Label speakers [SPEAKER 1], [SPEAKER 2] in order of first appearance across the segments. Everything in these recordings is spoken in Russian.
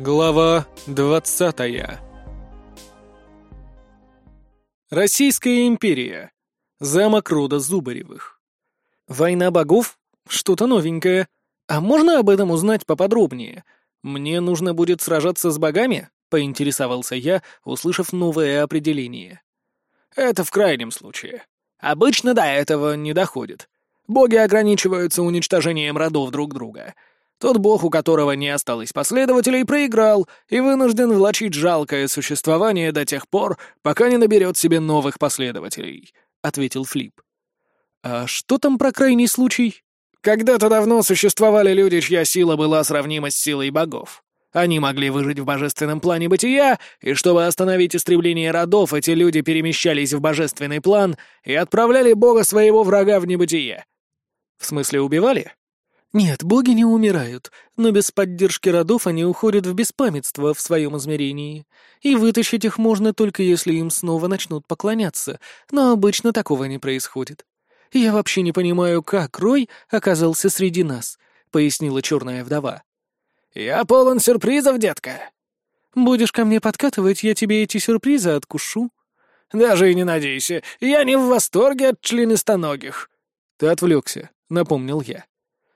[SPEAKER 1] Глава двадцатая Российская империя. Замок рода Зубаревых. Война богов? Что-то новенькое. А можно об этом узнать поподробнее? Мне нужно будет сражаться с богами? Поинтересовался я, услышав новое определение. Это в крайнем случае. Обычно до этого не доходит. Боги ограничиваются уничтожением родов друг друга — тот бог, у которого не осталось последователей, проиграл и вынужден влачить жалкое существование до тех пор, пока не наберет себе новых последователей», — ответил Флип. «А что там про крайний случай?» «Когда-то давно существовали люди, чья сила была сравнима с силой богов. Они могли выжить в божественном плане бытия, и чтобы остановить истребление родов, эти люди перемещались в божественный план и отправляли бога своего врага в небытие». «В смысле убивали?» Нет, боги не умирают, но без поддержки родов они уходят в беспамятство в своем измерении. И вытащить их можно только если им снова начнут поклоняться, но обычно такого не происходит. Я вообще не понимаю, как Рой оказался среди нас, пояснила черная вдова. Я полон сюрпризов, детка. Будешь ко мне подкатывать, я тебе эти сюрпризы откушу. Даже и не надейся, я не в восторге от членистоногих. Ты отвлекся, напомнил я.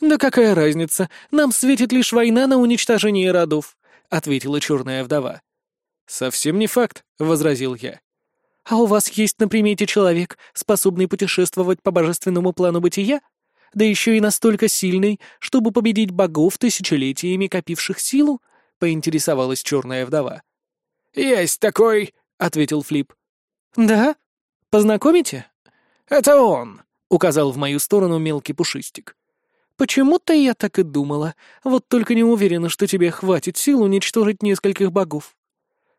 [SPEAKER 1] «Да какая разница? Нам светит лишь война на уничтожение родов», — ответила черная вдова. «Совсем не факт», — возразил я. «А у вас есть на примете человек, способный путешествовать по божественному плану бытия? Да еще и настолько сильный, чтобы победить богов, тысячелетиями копивших силу?» — поинтересовалась черная вдова. «Есть такой», — ответил Флип. «Да? Познакомите?» «Это он», — указал в мою сторону мелкий пушистик. «Почему-то я так и думала. Вот только не уверена, что тебе хватит сил уничтожить нескольких богов».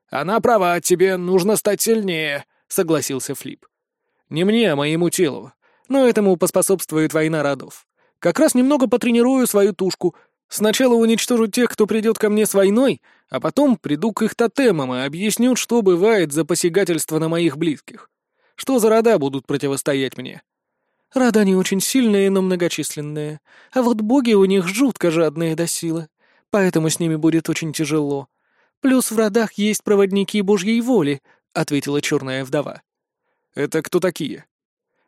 [SPEAKER 1] «Она права, тебе нужно стать сильнее», — согласился Флип. «Не мне, а моему телу. Но этому поспособствует война родов. Как раз немного потренирую свою тушку. Сначала уничтожу тех, кто придет ко мне с войной, а потом приду к их тотемам и объясню, что бывает за посягательство на моих близких. Что за рода будут противостоять мне?» Рода не очень сильные, но многочисленные. А вот боги у них жутко жадные до силы. Поэтому с ними будет очень тяжело. Плюс в родах есть проводники божьей воли, — ответила черная вдова. Это кто такие?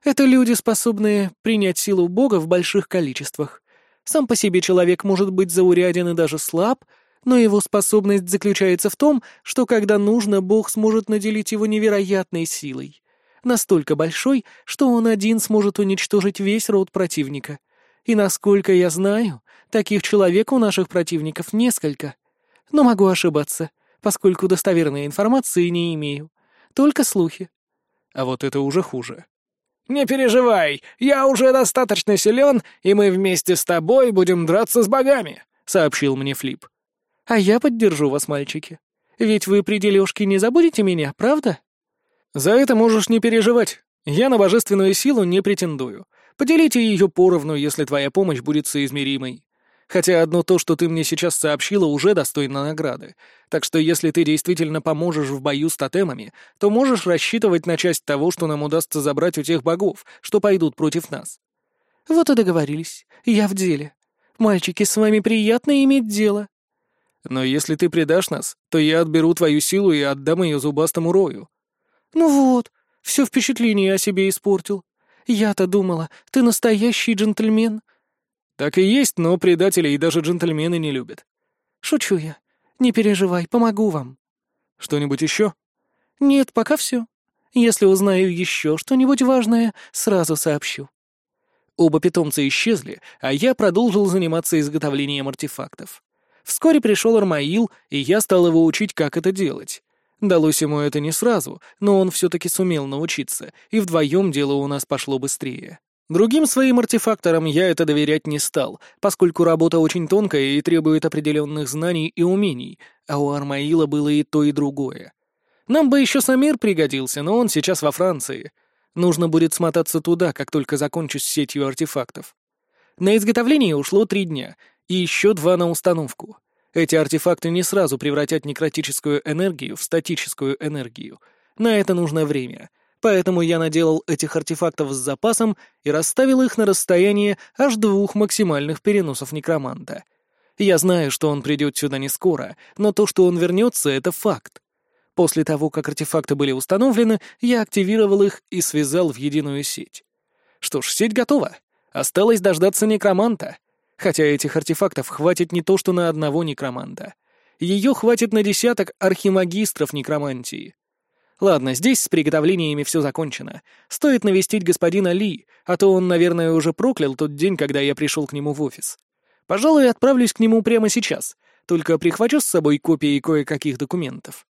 [SPEAKER 1] Это люди, способные принять силу бога в больших количествах. Сам по себе человек может быть зауряден и даже слаб, но его способность заключается в том, что когда нужно, бог сможет наделить его невероятной силой настолько большой, что он один сможет уничтожить весь род противника. И насколько я знаю, таких человек у наших противников несколько. Но могу ошибаться, поскольку достоверной информации не имею. Только слухи. А вот это уже хуже. «Не переживай, я уже достаточно силен, и мы вместе с тобой будем драться с богами», — сообщил мне Флип. «А я поддержу вас, мальчики. Ведь вы при дележке не забудете меня, правда?» «За это можешь не переживать. Я на божественную силу не претендую. Поделите ее поровну, если твоя помощь будет соизмеримой. Хотя одно то, что ты мне сейчас сообщила, уже достойно награды. Так что если ты действительно поможешь в бою с тотемами, то можешь рассчитывать на часть того, что нам удастся забрать у тех богов, что пойдут против нас». «Вот и договорились. Я в деле. Мальчики, с вами приятно иметь дело». «Но если ты предашь нас, то я отберу твою силу и отдам ее зубастому рою», «Ну вот, все впечатление о себе испортил. Я-то думала, ты настоящий джентльмен». «Так и есть, но предателей даже джентльмены не любят». «Шучу я. Не переживай, помогу вам». «Что-нибудь еще?» «Нет, пока все. Если узнаю еще что-нибудь важное, сразу сообщу». Оба питомца исчезли, а я продолжил заниматься изготовлением артефактов. Вскоре пришел Армаил, и я стал его учить, как это делать. Далось ему это не сразу, но он все-таки сумел научиться, и вдвоем дело у нас пошло быстрее. Другим своим артефакторам я это доверять не стал, поскольку работа очень тонкая и требует определенных знаний и умений, а у Армаила было и то, и другое. Нам бы еще Самир пригодился, но он сейчас во Франции. Нужно будет смотаться туда, как только закончу с сетью артефактов. На изготовление ушло три дня, и еще два на установку — эти артефакты не сразу превратят некротическую энергию в статическую энергию. На это нужно время. Поэтому я наделал этих артефактов с запасом и расставил их на расстояние аж двух максимальных переносов некроманта. Я знаю, что он придет сюда не скоро, но то, что он вернется, это факт. После того, как артефакты были установлены, я активировал их и связал в единую сеть. Что ж, сеть готова. Осталось дождаться некроманта. Хотя этих артефактов хватит не то, что на одного некроманта. Ее хватит на десяток архимагистров некромантии. Ладно, здесь с приготовлениями все закончено. Стоит навестить господина Ли, а то он, наверное, уже проклял тот день, когда я пришел к нему в офис. Пожалуй, отправлюсь к нему прямо сейчас, только прихвачу с собой копии кое-каких документов.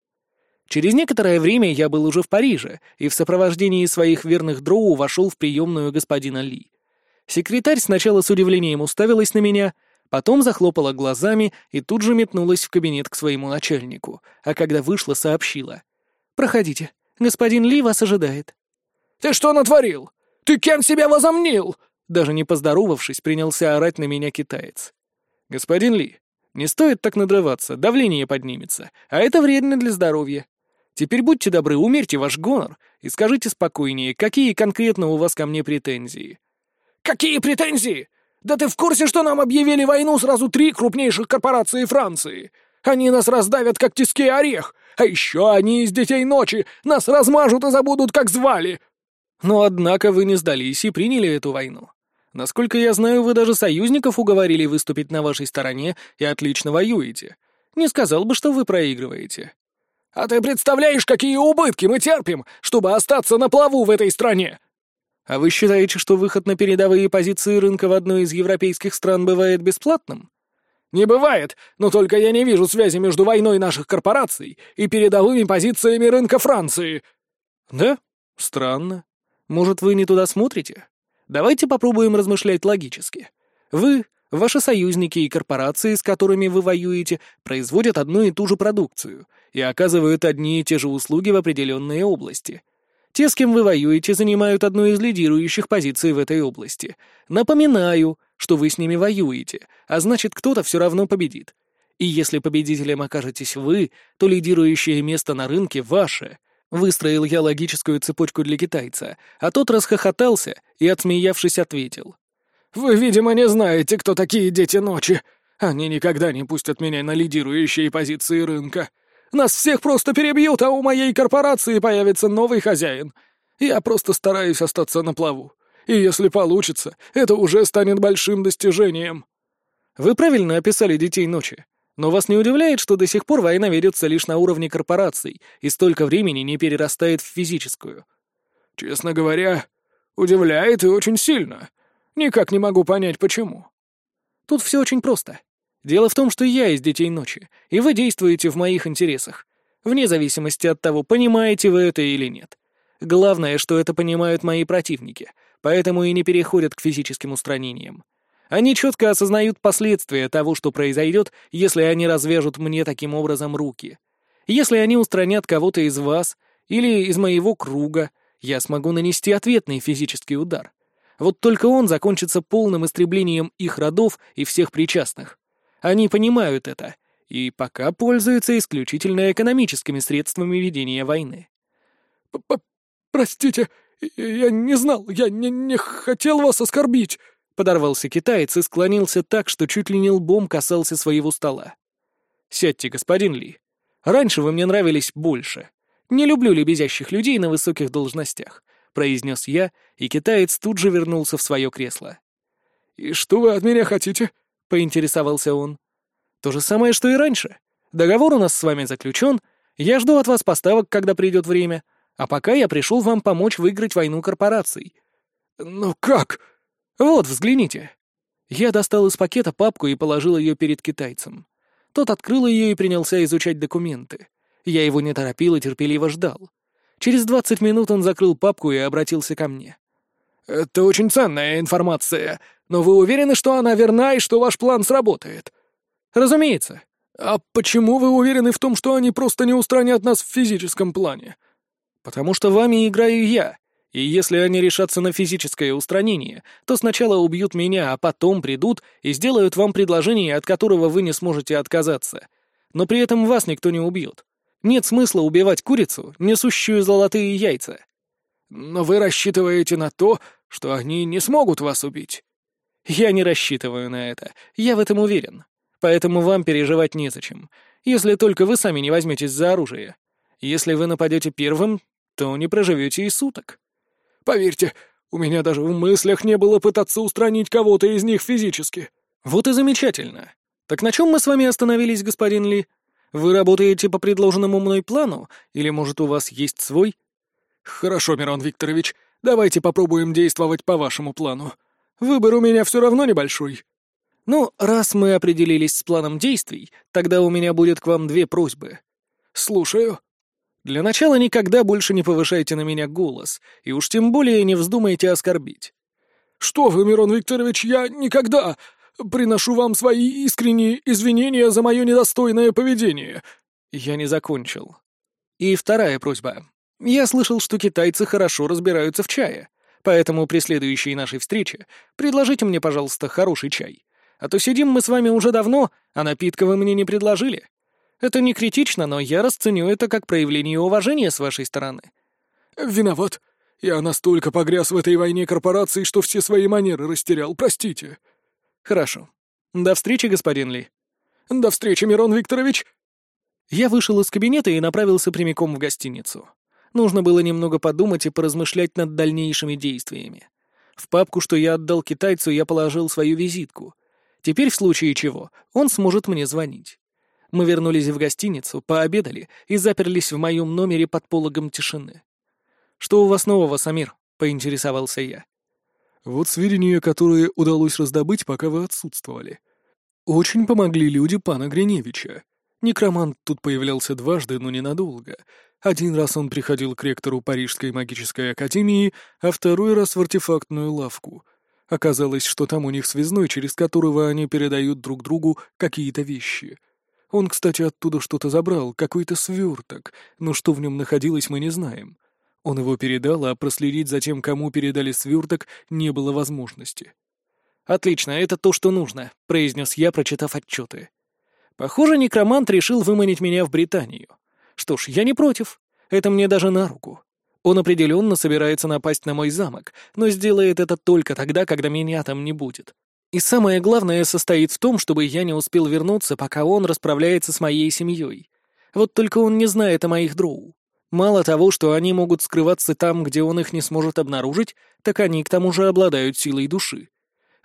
[SPEAKER 1] Через некоторое время я был уже в Париже и в сопровождении своих верных дроу вошел в приемную господина Ли. Секретарь сначала с удивлением уставилась на меня, потом захлопала глазами и тут же метнулась в кабинет к своему начальнику, а когда вышла, сообщила. «Проходите, господин Ли вас ожидает».
[SPEAKER 2] «Ты что натворил? Ты кем себя возомнил?»
[SPEAKER 1] Даже не поздоровавшись, принялся орать на меня китаец. «Господин Ли, не стоит так надрываться, давление поднимется, а это вредно для здоровья. Теперь будьте добры, умерьте ваш гонор и скажите спокойнее, какие конкретно у вас ко мне претензии».
[SPEAKER 2] «Какие претензии? Да ты в курсе, что нам объявили войну сразу три крупнейших корпорации Франции? Они нас раздавят, как тиски орех, а еще они из детей ночи нас размажут и забудут, как звали!»
[SPEAKER 1] Но однако вы не сдались и приняли эту войну. Насколько я знаю, вы даже союзников уговорили выступить на вашей стороне и отлично воюете. Не сказал бы, что вы проигрываете.
[SPEAKER 2] А ты представляешь, какие убытки мы терпим, чтобы остаться на плаву в этой стране?
[SPEAKER 1] А вы считаете, что выход на передовые позиции рынка в одной из европейских стран бывает бесплатным?
[SPEAKER 2] Не бывает, но только я не вижу связи между войной наших корпораций и передовыми позициями рынка Франции.
[SPEAKER 1] Да? Странно. Может, вы не туда смотрите? Давайте попробуем размышлять логически. Вы, ваши союзники и корпорации, с которыми вы воюете, производят одну и ту же продукцию и оказывают одни и те же услуги в определенной области. Те, с кем вы воюете, занимают одну из лидирующих позиций в этой области. Напоминаю, что вы с ними воюете, а значит, кто-то все равно победит. И если победителем окажетесь вы, то лидирующее место на рынке ваше. Выстроил я логическую цепочку для китайца, а тот расхохотался и, отсмеявшись, ответил.
[SPEAKER 2] «Вы, видимо, не знаете, кто такие дети ночи. Они никогда не пустят меня на лидирующие позиции рынка. Нас всех просто перебьют, а у моей корпорации появится новый хозяин. Я просто стараюсь остаться на плаву. И если получится, это уже станет большим достижением».
[SPEAKER 1] «Вы правильно описали детей ночи. Но вас не удивляет, что до сих пор война ведется лишь на уровне корпораций и столько времени не перерастает в физическую?
[SPEAKER 2] Честно говоря, удивляет и очень сильно. Никак не могу понять, почему.
[SPEAKER 1] Тут все очень просто. Дело в том, что я из Детей Ночи, и вы действуете в моих интересах, вне зависимости от того, понимаете вы это или нет. Главное, что это понимают мои противники, поэтому и не переходят к физическим устранениям. Они четко осознают последствия того, что произойдет, если они развяжут мне таким образом руки. Если они устранят кого-то из вас или из моего круга, я смогу нанести ответный физический удар. Вот только он закончится полным истреблением их родов и всех причастных. Они понимают это, и пока пользуются исключительно экономическими средствами ведения войны.
[SPEAKER 2] П -п «Простите, я не знал, я не, не хотел вас оскорбить»,
[SPEAKER 1] Подорвался китаец и склонился так, что чуть ли не лбом касался своего стола. «Сядьте, господин Ли. Раньше вы мне нравились больше. Не люблю лебезящих людей на высоких должностях», — произнес я, и китаец тут же вернулся в свое кресло.
[SPEAKER 2] «И что вы от меня хотите?»
[SPEAKER 1] — поинтересовался он. «То же самое, что и раньше. Договор у нас с вами заключен, я жду от вас поставок, когда придет время, а пока я пришел вам помочь выиграть войну корпораций».
[SPEAKER 2] «Но как?»
[SPEAKER 1] «Вот, взгляните». Я достал из пакета папку и положил ее перед китайцем. Тот открыл ее и принялся изучать документы. Я его не торопил и терпеливо ждал. Через двадцать минут он закрыл папку и обратился ко мне.
[SPEAKER 2] «Это очень ценная информация, но вы уверены, что она верна и что ваш план сработает?»
[SPEAKER 1] «Разумеется».
[SPEAKER 2] «А почему вы уверены в том, что они просто не устранят нас в физическом плане?»
[SPEAKER 1] «Потому что вами играю я, и если они решатся на физическое устранение, то сначала убьют меня, а потом придут и сделают вам предложение, от которого вы не сможете отказаться. Но при этом вас никто не убьет. Нет смысла убивать курицу, несущую золотые яйца.
[SPEAKER 2] Но вы рассчитываете на то, что они не смогут вас убить.
[SPEAKER 1] Я не рассчитываю на это. Я в этом уверен. поэтому вам переживать незачем, если только вы сами не возьметесь за оружие. Если вы нападете первым, то не проживете и суток.
[SPEAKER 2] Поверьте, у меня даже в мыслях не было пытаться устранить кого-то из них физически.
[SPEAKER 1] Вот и замечательно. Так на чем мы с вами остановились, господин Ли? Вы работаете по предложенному мной плану, или, может, у вас есть свой?
[SPEAKER 2] Хорошо, Мирон Викторович, давайте попробуем действовать по вашему плану. Выбор у меня все равно небольшой.
[SPEAKER 1] Ну, раз мы определились с планом действий, тогда у меня будет к вам две просьбы.
[SPEAKER 2] Слушаю.
[SPEAKER 1] Для начала никогда больше не повышайте на меня голос, и уж тем более не вздумайте оскорбить.
[SPEAKER 2] Что вы, Мирон Викторович, я никогда приношу вам свои искренние извинения за мое недостойное поведение.
[SPEAKER 1] Я не закончил. И вторая просьба. Я слышал, что китайцы хорошо разбираются в чае, поэтому при следующей нашей встрече предложите мне, пожалуйста, хороший чай. А то сидим мы с вами уже давно, а напитка вы мне не предложили. Это не критично, но я расценю это как проявление уважения с вашей стороны».
[SPEAKER 2] «Виноват. Я настолько погряз в этой войне корпораций, что все свои манеры растерял. Простите».
[SPEAKER 1] «Хорошо. До встречи, господин Ли».
[SPEAKER 2] «До встречи, Мирон Викторович».
[SPEAKER 1] Я вышел из кабинета и направился прямиком в гостиницу. Нужно было немного подумать и поразмышлять над дальнейшими действиями. В папку, что я отдал китайцу, я положил свою визитку. Теперь, в случае чего, он сможет мне звонить. Мы вернулись в гостиницу, пообедали и заперлись в моем номере под пологом тишины. «Что у вас нового, Самир?» — поинтересовался я.
[SPEAKER 2] «Вот сведения, которые удалось раздобыть, пока вы отсутствовали. Очень помогли люди пана Гриневича. Некромант тут появлялся дважды, но ненадолго. Один раз он приходил к ректору Парижской магической академии, а второй раз в артефактную лавку. Оказалось, что там у них связной, через которого они передают друг другу какие-то вещи — он, кстати, оттуда что-то забрал, какой-то сверток, но что в нем находилось, мы не знаем. Он его передал, а проследить за тем, кому передали сверток, не было возможности.
[SPEAKER 1] «Отлично, это то, что нужно», — произнес я, прочитав отчеты. «Похоже, некромант решил выманить меня в Британию. Что ж, я не против. Это мне даже на руку. Он определенно собирается напасть на мой замок, но сделает это только тогда, когда меня там не будет. И самое главное состоит в том, чтобы я не успел вернуться, пока он расправляется с моей семьей. Вот только он не знает о моих дроу. Мало того, что они могут скрываться там, где он их не сможет обнаружить, так они к тому же обладают силой души.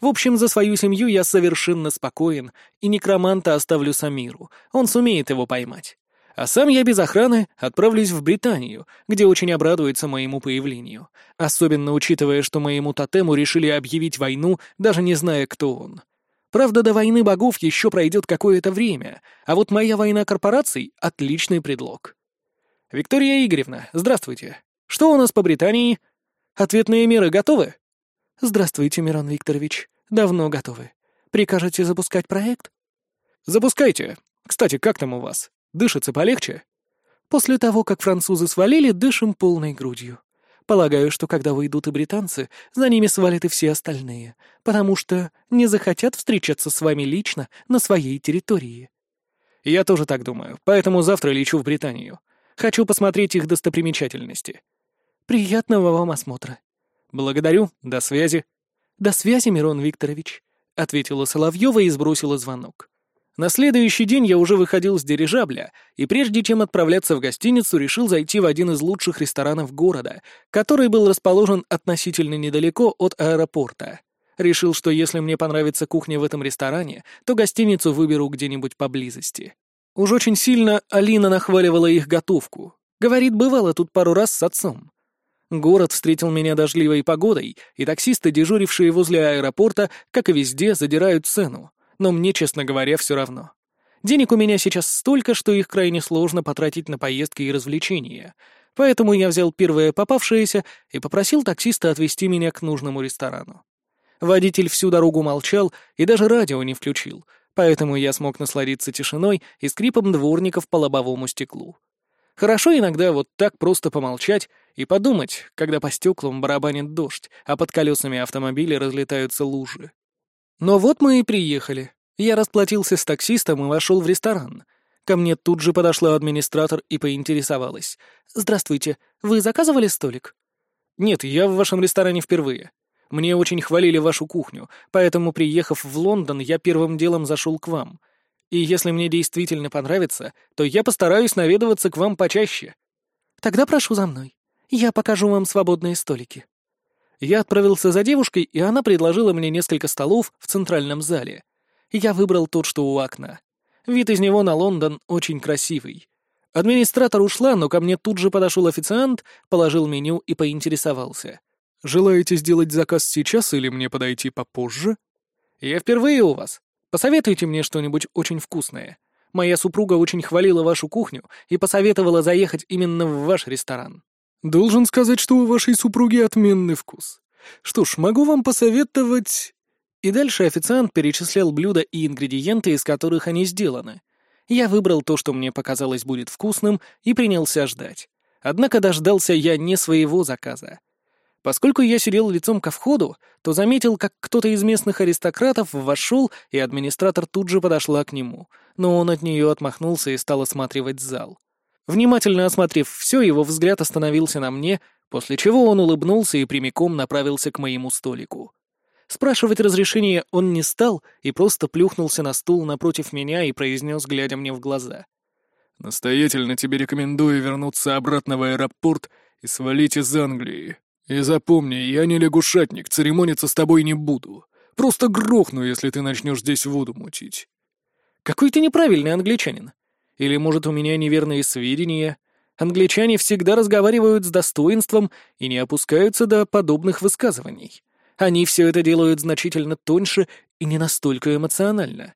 [SPEAKER 1] В общем, за свою семью я совершенно спокоен, и некроманта оставлю Самиру, он сумеет его поймать. А сам я без охраны отправлюсь в Британию, где очень обрадуется моему появлению. Особенно учитывая, что моему тотему решили объявить войну, даже не зная, кто он. Правда, до войны богов еще пройдет какое-то время, а вот моя война корпораций — отличный предлог. Виктория Игоревна, здравствуйте. Что у нас по Британии? Ответные меры готовы?
[SPEAKER 3] Здравствуйте, Мирон Викторович. Давно готовы. Прикажете запускать проект?
[SPEAKER 1] Запускайте. Кстати, как там у вас? Дышится полегче?»
[SPEAKER 3] «После того, как французы свалили, дышим полной грудью. Полагаю, что когда выйдут и британцы, за ними свалят и все остальные, потому что не захотят встречаться с вами лично на своей территории».
[SPEAKER 1] «Я тоже так думаю, поэтому завтра лечу в Британию. Хочу посмотреть их достопримечательности».
[SPEAKER 3] «Приятного вам осмотра».
[SPEAKER 1] «Благодарю. До связи».
[SPEAKER 3] «До связи, Мирон Викторович», — ответила Соловьева и сбросила звонок.
[SPEAKER 1] На следующий день я уже выходил с дирижабля, и прежде чем отправляться в гостиницу, решил зайти в один из лучших ресторанов города, который был расположен относительно недалеко от аэропорта. Решил, что если мне понравится кухня в этом ресторане, то гостиницу выберу где-нибудь поблизости. Уж очень сильно Алина нахваливала их готовку. Говорит, бывало тут пару раз с отцом. Город встретил меня дождливой погодой, и таксисты, дежурившие возле аэропорта, как и везде, задирают цену но мне, честно говоря, все равно. Денег у меня сейчас столько, что их крайне сложно потратить на поездки и развлечения. Поэтому я взял первое попавшееся и попросил таксиста отвезти меня к нужному ресторану. Водитель всю дорогу молчал и даже радио не включил, поэтому я смог насладиться тишиной и скрипом дворников по лобовому стеклу. Хорошо иногда вот так просто помолчать и подумать, когда по стеклам барабанит дождь, а под колесами автомобиля разлетаются лужи. Но вот мы и приехали. Я расплатился с таксистом и вошел в ресторан. Ко мне тут же подошла администратор и поинтересовалась. «Здравствуйте, вы заказывали столик?» «Нет, я в вашем ресторане впервые. Мне очень хвалили вашу кухню, поэтому, приехав в Лондон, я первым делом зашел к вам. И если мне действительно понравится, то я постараюсь наведываться к вам почаще.
[SPEAKER 3] Тогда прошу за мной. Я покажу вам свободные столики.
[SPEAKER 1] Я отправился за девушкой, и она предложила мне несколько столов в центральном зале. Я выбрал тот, что у окна. Вид из него на Лондон очень красивый. Администратор ушла, но ко мне тут же подошел официант, положил меню и поинтересовался.
[SPEAKER 2] «Желаете сделать заказ сейчас или мне подойти попозже?»
[SPEAKER 1] «Я впервые у вас. Посоветуйте мне что-нибудь очень вкусное. Моя супруга очень хвалила вашу кухню и посоветовала заехать именно в ваш ресторан».
[SPEAKER 2] «Должен сказать, что у вашей супруги отменный вкус. Что ж, могу вам посоветовать...»
[SPEAKER 1] И дальше официант перечислял блюда и ингредиенты, из которых они сделаны. Я выбрал то, что мне показалось будет вкусным, и принялся ждать. Однако дождался я не своего заказа. Поскольку я сидел лицом ко входу, то заметил, как кто-то из местных аристократов вошел, и администратор тут же подошла к нему, но он от нее отмахнулся и стал осматривать зал. Внимательно осмотрев все, его взгляд остановился на мне, после чего он улыбнулся и прямиком направился к моему столику. Спрашивать разрешения он не стал и просто плюхнулся на стул напротив меня и произнес, глядя мне в глаза.
[SPEAKER 2] «Настоятельно тебе рекомендую вернуться обратно в аэропорт и свалить из Англии. И запомни, я не лягушатник, церемониться с тобой не буду. Просто грохну, если ты начнешь здесь воду мутить».
[SPEAKER 1] «Какой ты неправильный англичанин. Или, может, у меня неверные сведения?» Англичане всегда разговаривают с достоинством и не опускаются до подобных высказываний. Они все это делают значительно тоньше и не настолько эмоционально.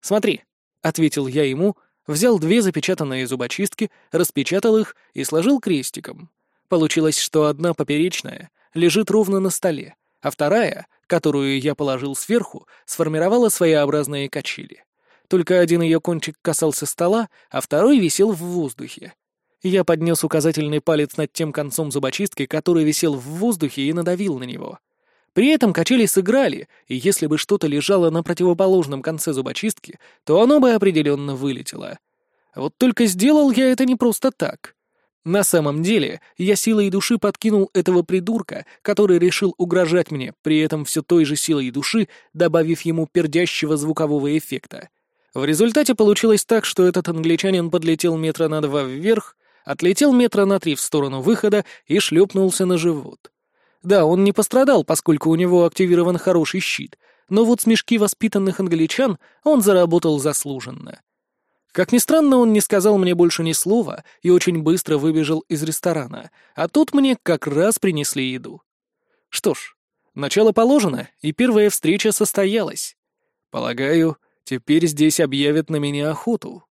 [SPEAKER 1] «Смотри», — ответил я ему, взял две запечатанные зубочистки, распечатал их и сложил крестиком. Получилось, что одна поперечная лежит ровно на столе, а вторая, которую я положил сверху, сформировала своеобразные качели. Только один ее кончик касался стола, а второй висел в воздухе. Я поднес указательный палец над тем концом зубочистки, который висел в воздухе, и надавил на него. При этом качели сыграли, и если бы что-то лежало на противоположном конце зубочистки, то оно бы определенно вылетело. Вот только сделал я это не просто так. На самом деле, я силой души подкинул этого придурка, который решил угрожать мне, при этом все той же силой души, добавив ему пердящего звукового эффекта. В результате получилось так, что этот англичанин подлетел метра на два вверх, отлетел метра на три в сторону выхода и шлепнулся на живот. Да, он не пострадал, поскольку у него активирован хороший щит, но вот смешки воспитанных англичан он заработал заслуженно. Как ни странно, он не сказал мне больше ни слова и очень быстро выбежал из ресторана, а тут мне как раз принесли еду. Что ж, начало положено, и первая встреча состоялась. Полагаю, теперь здесь объявят на меня охоту.